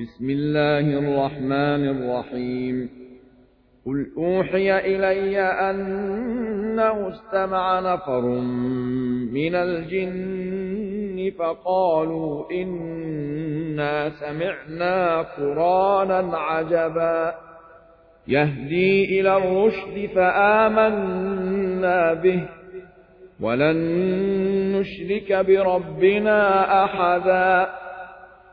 بسم الله الرحمن الرحيم. قل أوحي إلي أنه استمع نفر من الجن فقالوا إنا سمعنا قرانا عجبا. يهدي إلى الرشد فآمنا به. ولن نشرك بربنا أحدا.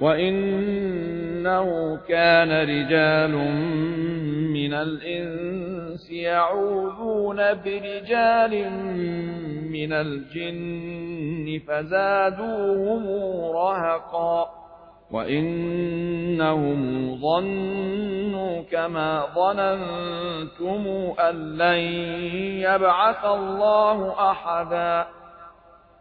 وإنه كان رجال من الإنس يعوذون برجال من الجن فزادوهم رهقا وإنهم ظنوا كما ظننتم أن لن يبعث الله أحدا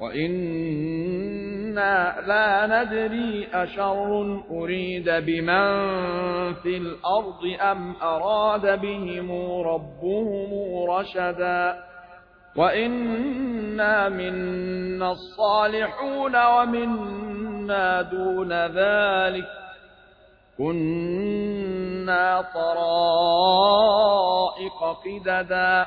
وإنا لا ندري أشر أريد بمن في الأرض أم أراد بهم ربهم رشدا وإنا منا الصالحون ومنا دون ذلك كنا طرائق قددا